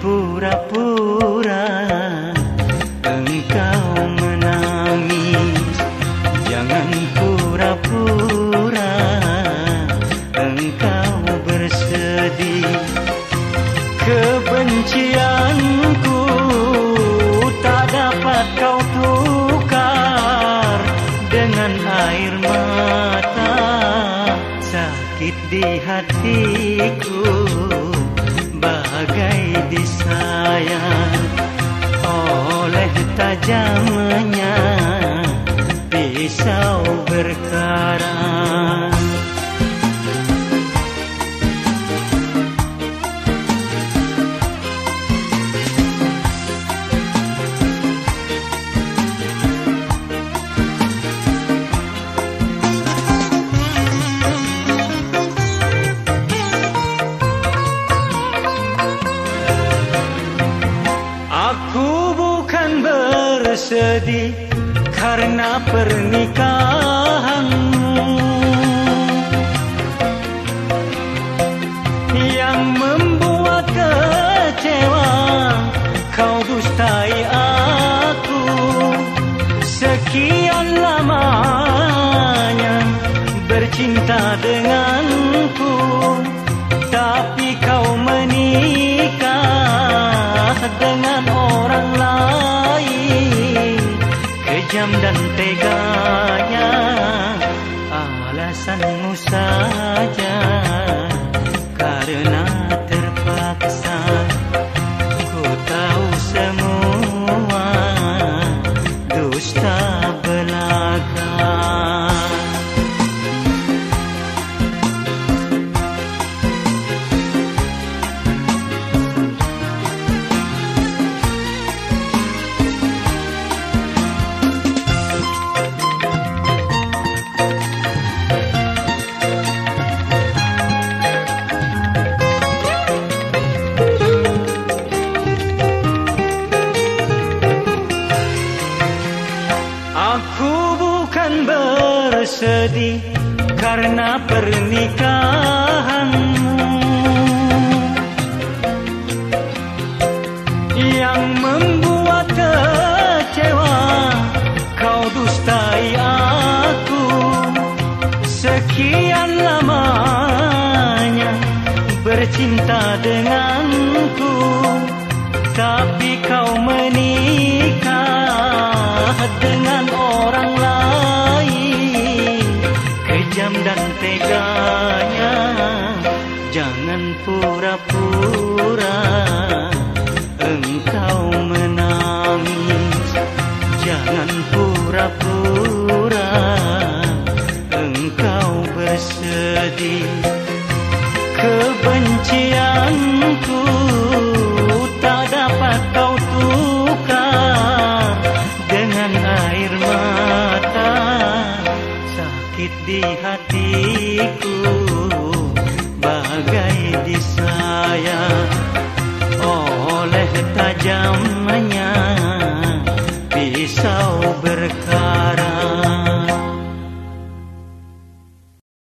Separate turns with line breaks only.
pura-pura Engkau menangis. Jangan pura-pura Engkau bersedih. Kebencianku Tak dapat kau tukar Dengan air mata. Sakit di hatiku disayang oleh tajamnya pisau berkarang. Bersedih karena pernikahanmu. Yang membuat kecewa kau dustai aku. Sekian lamanya bercinta denganku kejam dan teganya alasanmu saja. Karena bersedih karena pernikahanmu. Yang membuat kecewa kau dustai aku. Sekian lamanya bercinta denganku Kejam dan teganya Jangan pura-pura. Engkau menangis Jangan pura-pura. Engkau bersedih Kebencianku hatiku bagai disayang. Oleh tajamnya pisau berkata